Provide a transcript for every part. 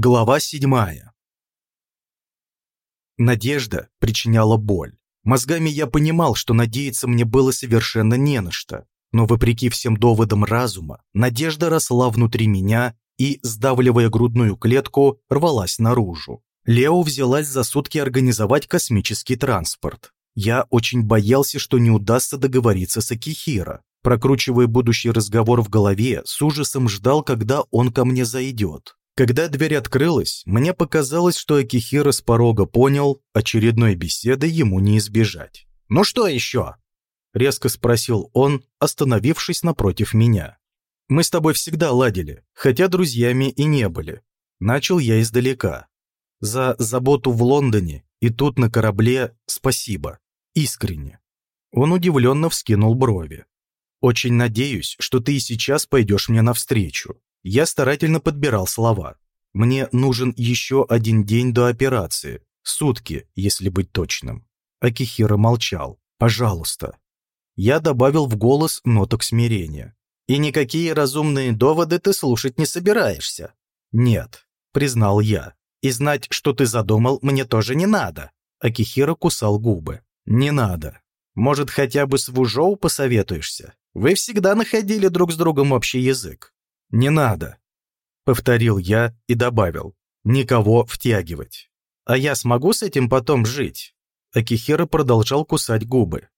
Глава седьмая. Надежда причиняла боль. Мозгами я понимал, что надеяться мне было совершенно не на что. Но вопреки всем доводам разума, надежда росла внутри меня и, сдавливая грудную клетку, рвалась наружу. Лео взялась за сутки организовать космический транспорт. Я очень боялся, что не удастся договориться с Акихиро. Прокручивая будущий разговор в голове, с ужасом ждал, когда он ко мне зайдет. Когда дверь открылась, мне показалось, что Акихира с порога понял, очередной беседы ему не избежать. «Ну что еще?» – резко спросил он, остановившись напротив меня. «Мы с тобой всегда ладили, хотя друзьями и не были. Начал я издалека. За заботу в Лондоне и тут на корабле спасибо. Искренне». Он удивленно вскинул брови. «Очень надеюсь, что ты и сейчас пойдешь мне навстречу. Я старательно подбирал слова. Мне нужен еще один день до операции. Сутки, если быть точным. Акихира молчал. «Пожалуйста». Я добавил в голос ноток смирения. «И никакие разумные доводы ты слушать не собираешься?» «Нет», — признал я. «И знать, что ты задумал, мне тоже не надо». Акихира кусал губы. «Не надо. Может, хотя бы с Вужоу посоветуешься? Вы всегда находили друг с другом общий язык. «Не надо», — повторил я и добавил, «никого втягивать». «А я смогу с этим потом жить?» Акихира продолжал кусать губы.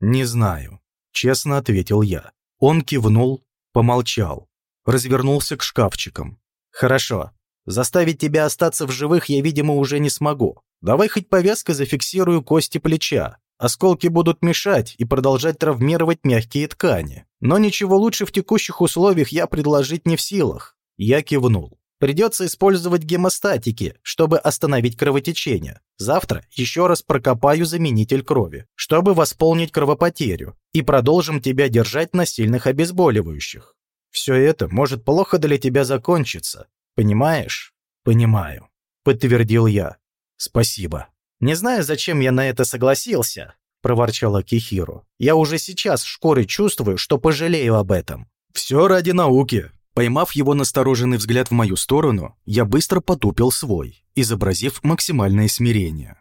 «Не знаю», — честно ответил я. Он кивнул, помолчал, развернулся к шкафчикам. «Хорошо. Заставить тебя остаться в живых я, видимо, уже не смогу. Давай хоть повязкой зафиксирую кости плеча. Осколки будут мешать и продолжать травмировать мягкие ткани. Но ничего лучше в текущих условиях я предложить не в силах. Я кивнул. Придется использовать гемостатики, чтобы остановить кровотечение. Завтра еще раз прокопаю заменитель крови, чтобы восполнить кровопотерю, и продолжим тебя держать на сильных обезболивающих. Все это может плохо для тебя закончиться. Понимаешь? Понимаю, подтвердил я. Спасибо. «Не знаю, зачем я на это согласился», – проворчала Кихиру. «Я уже сейчас в шкуре чувствую, что пожалею об этом». «Все ради науки». Поймав его настороженный взгляд в мою сторону, я быстро потупил свой, изобразив максимальное смирение.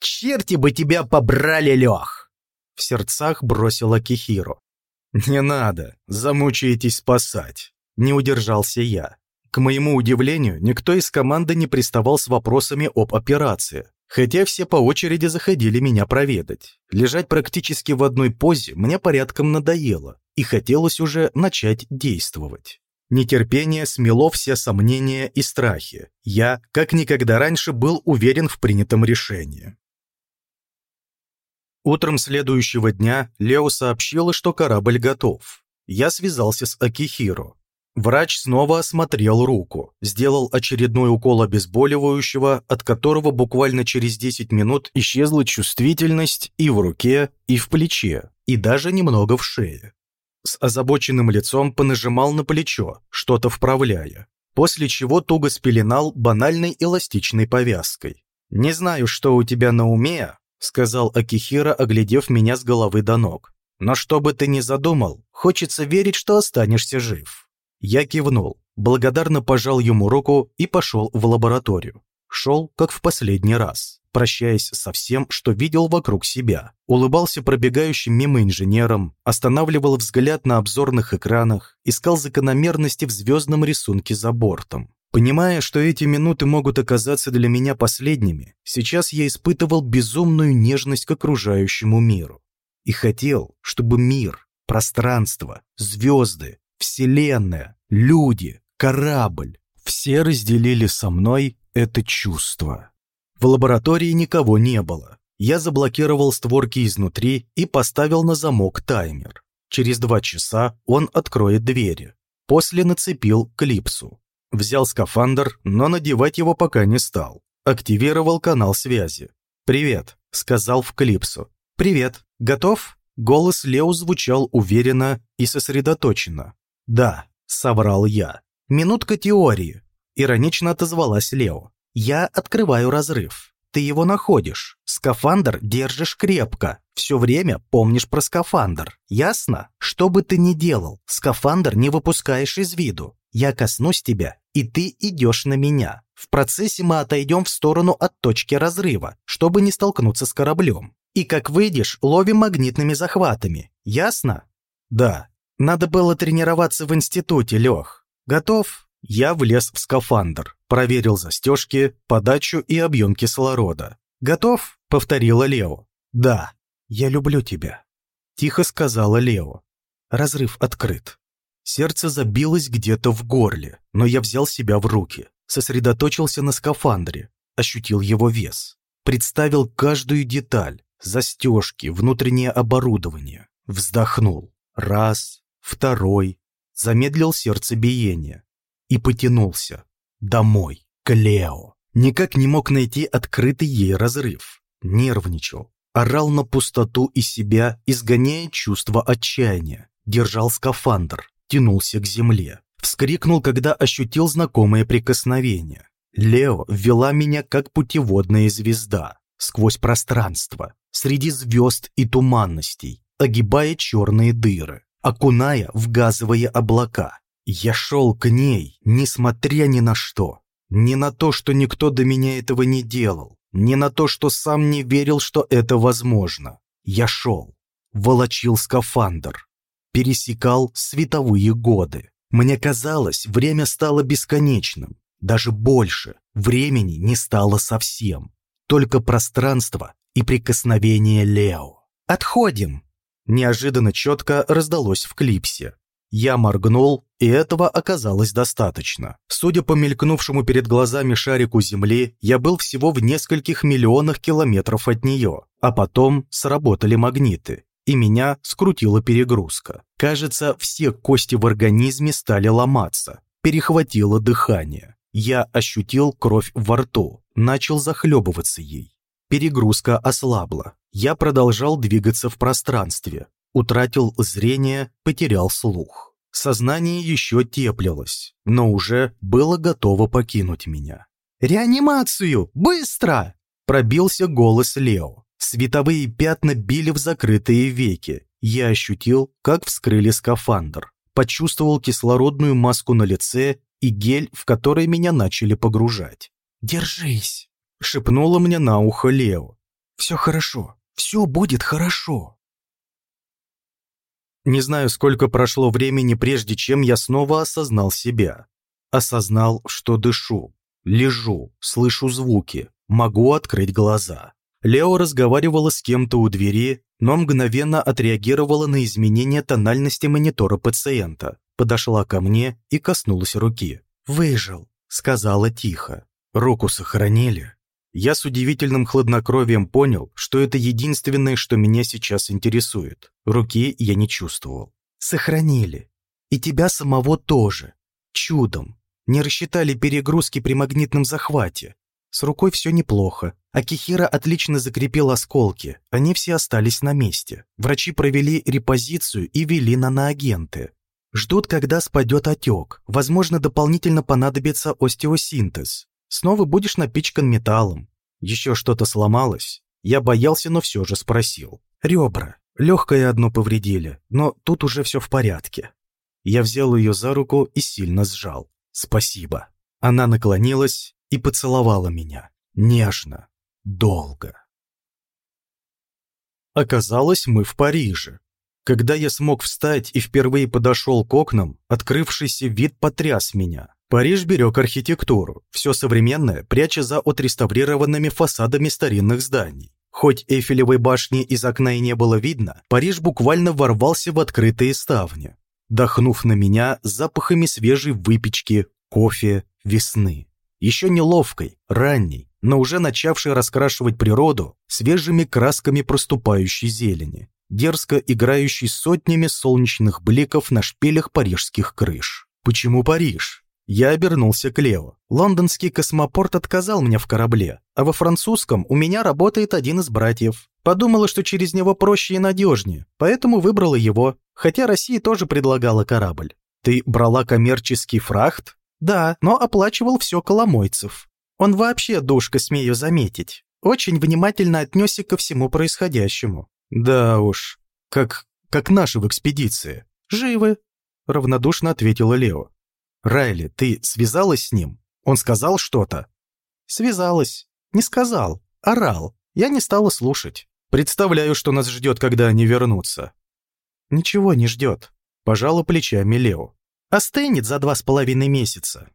«Черти бы тебя побрали, Лех!» В сердцах бросила Кихиру. «Не надо, замучаетесь спасать», – не удержался я. К моему удивлению, никто из команды не приставал с вопросами об операции, Хотя все по очереди заходили меня проведать. Лежать практически в одной позе мне порядком надоело, и хотелось уже начать действовать. Нетерпение смело все сомнения и страхи. Я, как никогда раньше, был уверен в принятом решении. Утром следующего дня Лео сообщила, что корабль готов. Я связался с Акихиро. Врач снова осмотрел руку, сделал очередной укол обезболивающего, от которого буквально через 10 минут исчезла чувствительность и в руке, и в плече, и даже немного в шее. С озабоченным лицом понажимал на плечо, что-то вправляя, после чего туго спеленал банальной эластичной повязкой. «Не знаю, что у тебя на уме», — сказал Акихира, оглядев меня с головы до ног. «Но что бы ты ни задумал, хочется верить, что останешься жив». Я кивнул, благодарно пожал ему руку и пошел в лабораторию. Шел, как в последний раз, прощаясь со всем, что видел вокруг себя. Улыбался пробегающим мимо инженерам, останавливал взгляд на обзорных экранах, искал закономерности в звездном рисунке за бортом. Понимая, что эти минуты могут оказаться для меня последними, сейчас я испытывал безумную нежность к окружающему миру. И хотел, чтобы мир, пространство, звезды, Вселенная, люди, корабль – все разделили со мной это чувство. В лаборатории никого не было. Я заблокировал створки изнутри и поставил на замок таймер. Через два часа он откроет двери. После нацепил клипсу. Взял скафандр, но надевать его пока не стал. Активировал канал связи. «Привет», — сказал в клипсу. «Привет. Готов?» Голос Лео звучал уверенно и сосредоточенно. «Да», — соврал я. «Минутка теории», — иронично отозвалась Лео. «Я открываю разрыв. Ты его находишь. Скафандр держишь крепко. Все время помнишь про скафандр. Ясно? Что бы ты ни делал, скафандр не выпускаешь из виду. Я коснусь тебя и ты идешь на меня. В процессе мы отойдем в сторону от точки разрыва, чтобы не столкнуться с кораблем. И как выйдешь, ловим магнитными захватами. Ясно? Да. Надо было тренироваться в институте, Лех. Готов? Я влез в скафандр, проверил застежки, подачу и объем кислорода. «Готов?» — повторила Лео. «Да, я люблю тебя», — тихо сказала Лео. Разрыв открыт. Сердце забилось где-то в горле, но я взял себя в руки, сосредоточился на скафандре, ощутил его вес, представил каждую деталь, застежки, внутреннее оборудование, вздохнул. Раз, второй, замедлил сердцебиение, и потянулся. Домой, к Лео. Никак не мог найти открытый ей разрыв. Нервничал. Орал на пустоту и себя, изгоняя чувство отчаяния. Держал скафандр, тянулся к земле. Вскрикнул, когда ощутил знакомое прикосновение. Лео ввела меня как путеводная звезда, сквозь пространство, среди звезд и туманностей, огибая черные дыры, окуная в газовые облака, я шел к ней, несмотря ни на что. Не на то, что никто до меня этого не делал. Не на то, что сам не верил, что это возможно. Я шел, волочил скафандр, пересекал световые годы. Мне казалось, время стало бесконечным. Даже больше. Времени не стало совсем. Только пространство и прикосновение Лео. «Отходим!» Неожиданно четко раздалось в клипсе. Я моргнул, и этого оказалось достаточно. Судя по мелькнувшему перед глазами шарику Земли, я был всего в нескольких миллионах километров от нее, а потом сработали магниты, и меня скрутила перегрузка. Кажется, все кости в организме стали ломаться, перехватило дыхание. Я ощутил кровь во рту, начал захлебываться ей. Перегрузка ослабла. Я продолжал двигаться в пространстве, утратил зрение, потерял слух. Сознание еще теплилось, но уже было готово покинуть меня. «Реанимацию! Быстро!» Пробился голос Лео. Световые пятна били в закрытые веки. Я ощутил, как вскрыли скафандр. Почувствовал кислородную маску на лице и гель, в который меня начали погружать. «Держись!» — шепнула мне на ухо Лео. «Все хорошо, все будет хорошо!» Не знаю, сколько прошло времени, прежде чем я снова осознал себя. Осознал, что дышу, лежу, слышу звуки, могу открыть глаза. Лео разговаривала с кем-то у двери, но мгновенно отреагировала на изменение тональности монитора пациента, подошла ко мне и коснулась руки. «Выжил», — сказала тихо. «Руку сохранили?» Я с удивительным хладнокровием понял, что это единственное, что меня сейчас интересует. Руки я не чувствовал. Сохранили. И тебя самого тоже. Чудом. Не рассчитали перегрузки при магнитном захвате. С рукой все неплохо. Акихира отлично закрепил осколки. Они все остались на месте. Врачи провели репозицию и вели на наагенты. Ждут, когда спадет отек. Возможно, дополнительно понадобится остеосинтез. Снова будешь напичкан металлом. Еще что-то сломалось? Я боялся, но все же спросил. Ребра. Легкое одно повредили, но тут уже все в порядке. Я взял ее за руку и сильно сжал. Спасибо. Она наклонилась и поцеловала меня. Нежно. Долго. Оказалось, мы в Париже. Когда я смог встать и впервые подошел к окнам, открывшийся вид потряс меня. Париж берег архитектуру, все современное, пряча за отреставрированными фасадами старинных зданий. Хоть Эйфелевой башни из окна и не было видно, Париж буквально ворвался в открытые ставни, дохнув на меня запахами свежей выпечки, кофе, весны. Еще неловкой, ранней, но уже начавшей раскрашивать природу свежими красками проступающей зелени, дерзко играющей сотнями солнечных бликов на шпилях парижских крыш. Почему Париж? Я обернулся к Лео. Лондонский космопорт отказал мне в корабле, а во французском у меня работает один из братьев. Подумала, что через него проще и надежнее, поэтому выбрала его, хотя Россия тоже предлагала корабль. Ты брала коммерческий фрахт? Да, но оплачивал все Коломойцев. Он вообще душка, смею заметить. Очень внимательно отнесся ко всему происходящему. Да уж, как, как наши в экспедиции. Живы, равнодушно ответила Лео. Райли, ты связалась с ним? Он сказал что-то?» «Связалась. Не сказал. Орал. Я не стала слушать. Представляю, что нас ждет, когда они вернутся». «Ничего не ждет», – пожала плечами Лео. «Остынет за два с половиной месяца».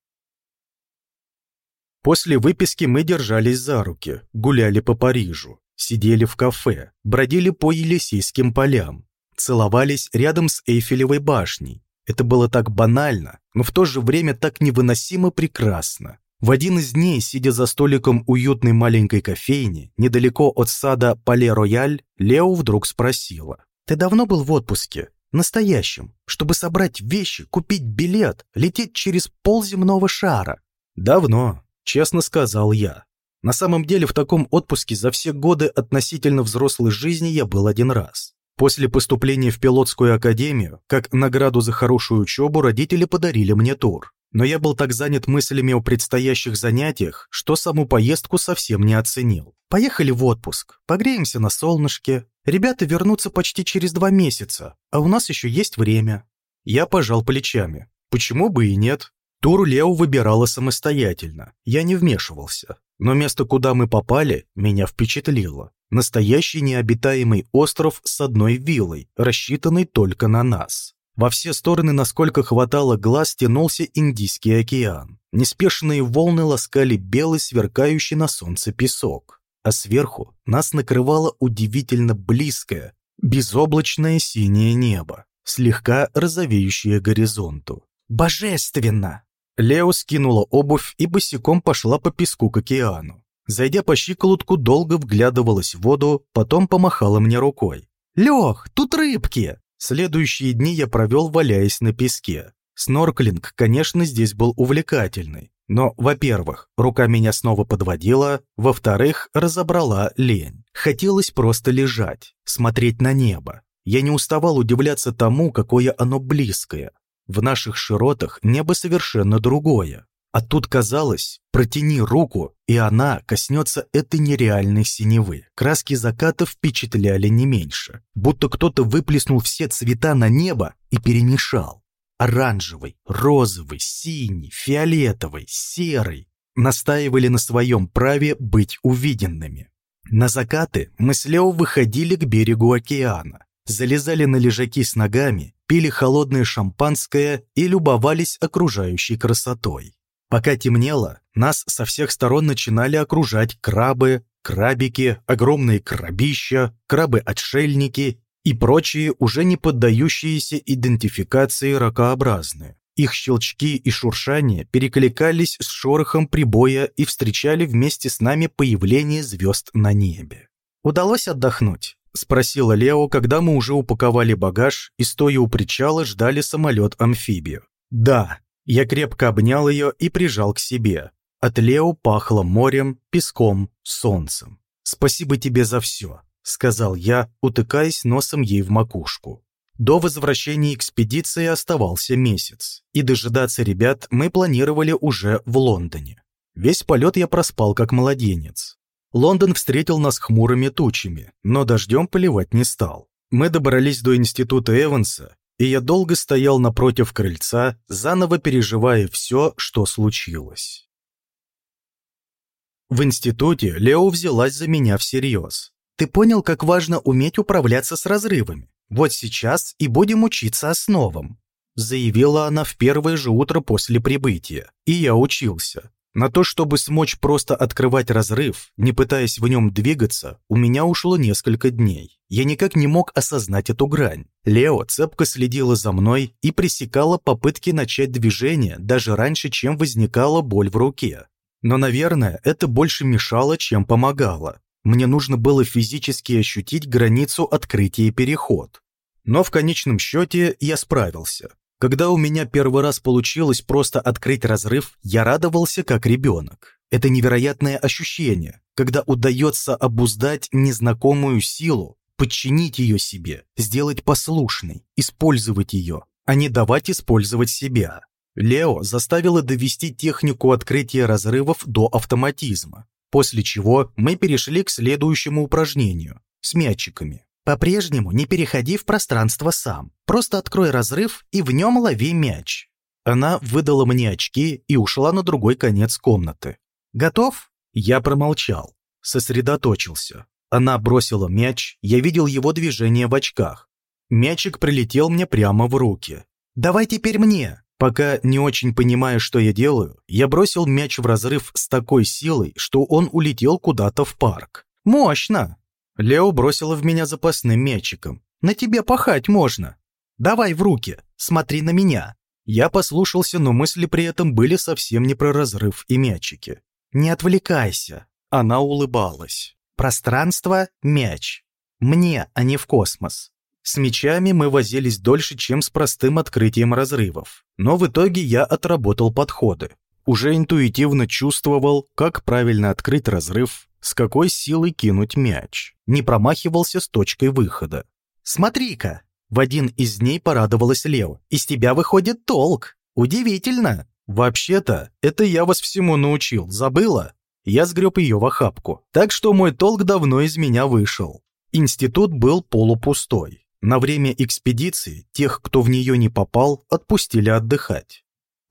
После выписки мы держались за руки, гуляли по Парижу, сидели в кафе, бродили по Елисейским полям, целовались рядом с Эйфелевой башней. Это было так банально, но в то же время так невыносимо прекрасно. В один из дней, сидя за столиком уютной маленькой кофейни, недалеко от сада Пале-Рояль, Лео вдруг спросила. «Ты давно был в отпуске? Настоящем, чтобы собрать вещи, купить билет, лететь через полземного шара?» «Давно», — честно сказал я. На самом деле в таком отпуске за все годы относительно взрослой жизни я был один раз. После поступления в пилотскую академию, как награду за хорошую учебу, родители подарили мне тур. Но я был так занят мыслями о предстоящих занятиях, что саму поездку совсем не оценил. Поехали в отпуск, погреемся на солнышке. Ребята вернутся почти через два месяца, а у нас еще есть время. Я пожал плечами. Почему бы и нет? Тур Лео выбирала самостоятельно, я не вмешивался. Но место, куда мы попали, меня впечатлило. Настоящий необитаемый остров с одной виллой, рассчитанный только на нас. Во все стороны, насколько хватало глаз, тянулся Индийский океан. Неспешные волны ласкали белый, сверкающий на солнце песок. А сверху нас накрывало удивительно близкое, безоблачное синее небо, слегка розовеющее горизонту. «Божественно!» Лео скинула обувь и босиком пошла по песку к океану. Зайдя по щиколотку, долго вглядывалась в воду, потом помахала мне рукой. «Лех, тут рыбки!» Следующие дни я провел, валяясь на песке. Снорклинг, конечно, здесь был увлекательный. Но, во-первых, рука меня снова подводила, во-вторых, разобрала лень. Хотелось просто лежать, смотреть на небо. Я не уставал удивляться тому, какое оно близкое. В наших широтах небо совершенно другое. А тут казалось, протяни руку, и она коснется этой нереальной синевы. Краски заката впечатляли не меньше. Будто кто-то выплеснул все цвета на небо и перемешал. Оранжевый, розовый, синий, фиолетовый, серый. Настаивали на своем праве быть увиденными. На закаты мы с Лео выходили к берегу океана, залезали на лежаки с ногами, пили холодное шампанское и любовались окружающей красотой. Пока темнело, нас со всех сторон начинали окружать крабы, крабики, огромные крабища, крабы-отшельники и прочие уже не поддающиеся идентификации ракообразные. Их щелчки и шуршания перекликались с шорохом прибоя и встречали вместе с нами появление звезд на небе. «Удалось отдохнуть?» — спросила Лео, когда мы уже упаковали багаж и, стоя у причала, ждали самолет-амфибию. «Да», я крепко обнял ее и прижал к себе. От Лео пахло морем, песком, солнцем. «Спасибо тебе за все», — сказал я, утыкаясь носом ей в макушку. До возвращения экспедиции оставался месяц, и дожидаться ребят мы планировали уже в Лондоне. Весь полет я проспал как младенец. Лондон встретил нас хмурыми тучами, но дождем поливать не стал. Мы добрались до института Эванса и я долго стоял напротив крыльца, заново переживая все, что случилось. В институте Лео взялась за меня всерьез. «Ты понял, как важно уметь управляться с разрывами? Вот сейчас и будем учиться основам», заявила она в первое же утро после прибытия. И я учился. На то, чтобы смочь просто открывать разрыв, не пытаясь в нем двигаться, у меня ушло несколько дней. Я никак не мог осознать эту грань. Лео цепко следила за мной и пресекала попытки начать движение даже раньше, чем возникала боль в руке. Но, наверное, это больше мешало, чем помогало. Мне нужно было физически ощутить границу открытия и переход. Но в конечном счете я справился. Когда у меня первый раз получилось просто открыть разрыв, я радовался как ребенок. Это невероятное ощущение, когда удается обуздать незнакомую силу, подчинить ее себе, сделать послушной, использовать ее, а не давать использовать себя. Лео заставила довести технику открытия разрывов до автоматизма, после чего мы перешли к следующему упражнению с мячиками. По-прежнему не переходи в пространство сам. Просто открой разрыв и в нем лови мяч. Она выдала мне очки и ушла на другой конец комнаты. «Готов?» Я промолчал, сосредоточился. Она бросила мяч, я видел его движение в очках. Мячик прилетел мне прямо в руки. «Давай теперь мне!» Пока не очень понимая, что я делаю, я бросил мяч в разрыв с такой силой, что он улетел куда-то в парк. «Мощно!» Лео бросила в меня запасным мячиком. «На тебе пахать можно!» «Давай в руки, смотри на меня!» Я послушался, но мысли при этом были совсем не про разрыв и мячики. «Не отвлекайся!» Она улыбалась. «Пространство — мяч. Мне, а не в космос. С мячами мы возились дольше, чем с простым открытием разрывов. Но в итоге я отработал подходы. Уже интуитивно чувствовал, как правильно открыть разрыв, с какой силой кинуть мяч. Не промахивался с точкой выхода. «Смотри-ка!» В один из дней порадовалась Лео. «Из тебя выходит толк! Удивительно!» «Вообще-то, это я вас всему научил, забыла?» Я сгреб ее в охапку. Так что мой толк давно из меня вышел. Институт был полупустой. На время экспедиции тех, кто в нее не попал, отпустили отдыхать.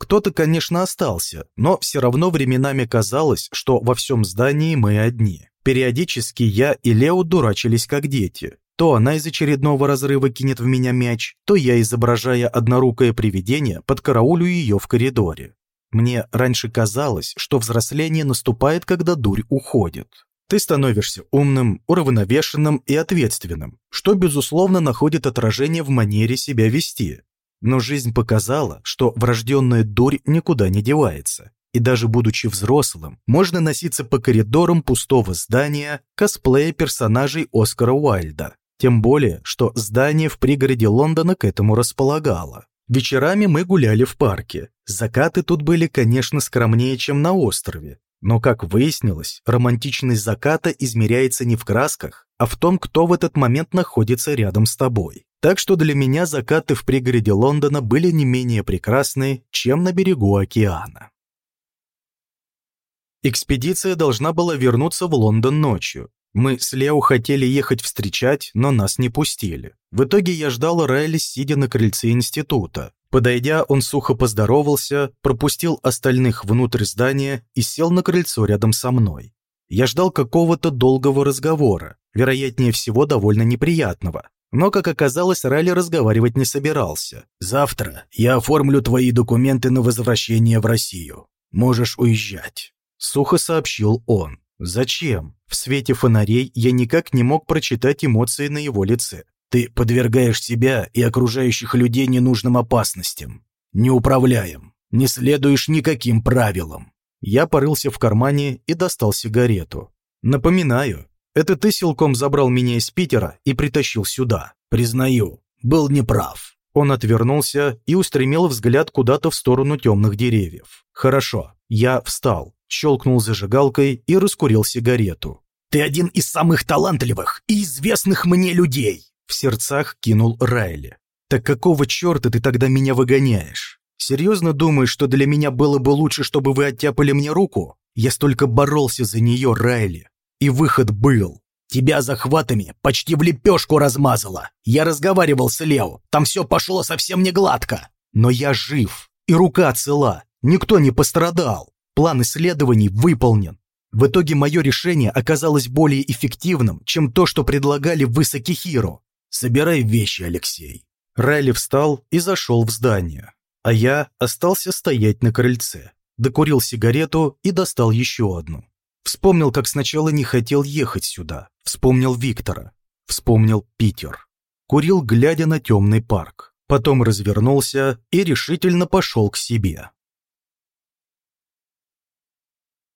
Кто-то, конечно, остался, но все равно временами казалось, что во всем здании мы одни. Периодически я и Лео дурачились как дети. То она из очередного разрыва кинет в меня мяч, то я, изображая однорукое привидение, подкараулю ее в коридоре. Мне раньше казалось, что взросление наступает, когда дурь уходит. Ты становишься умным, уравновешенным и ответственным, что, безусловно, находит отражение в манере себя вести. Но жизнь показала, что врожденная дурь никуда не девается. И даже будучи взрослым, можно носиться по коридорам пустого здания, косплея персонажей Оскара Уайльда. Тем более, что здание в пригороде Лондона к этому располагало. Вечерами мы гуляли в парке. Закаты тут были, конечно, скромнее, чем на острове, но, как выяснилось, романтичность заката измеряется не в красках, а в том, кто в этот момент находится рядом с тобой. Так что для меня закаты в пригороде Лондона были не менее прекрасны, чем на берегу океана. Экспедиция должна была вернуться в Лондон ночью. Мы с Лео хотели ехать встречать, но нас не пустили. В итоге я ждал Райли, сидя на крыльце института. Подойдя, он сухо поздоровался, пропустил остальных внутрь здания и сел на крыльцо рядом со мной. Я ждал какого-то долгого разговора, вероятнее всего довольно неприятного. Но, как оказалось, Райли разговаривать не собирался. «Завтра я оформлю твои документы на возвращение в Россию. Можешь уезжать», — сухо сообщил он. «Зачем?» В свете фонарей я никак не мог прочитать эмоции на его лице. Ты подвергаешь себя и окружающих людей ненужным опасностям. Не управляем, не следуешь никаким правилам. Я порылся в кармане и достал сигарету. Напоминаю, это ты силком забрал меня из Питера и притащил сюда. Признаю, был неправ. Он отвернулся и устремил взгляд куда-то в сторону темных деревьев. Хорошо, я встал, щелкнул зажигалкой и раскурил сигарету. Ты один из самых талантливых и известных мне людей в сердцах кинул Райли. «Так какого черта ты тогда меня выгоняешь? Серьезно думаешь, что для меня было бы лучше, чтобы вы оттяпали мне руку? Я столько боролся за нее, Райли. И выход был. Тебя захватами почти в лепешку размазало. Я разговаривал с Лео, там все пошло совсем не гладко. Но я жив, и рука цела, никто не пострадал. План исследований выполнен. В итоге мое решение оказалось более эффективным, чем то, что предлагали вы с Акихиро. «Собирай вещи, Алексей». Райли встал и зашел в здание, а я остался стоять на крыльце. Докурил сигарету и достал еще одну. Вспомнил, как сначала не хотел ехать сюда. Вспомнил Виктора. Вспомнил Питер. Курил, глядя на темный парк. Потом развернулся и решительно пошел к себе.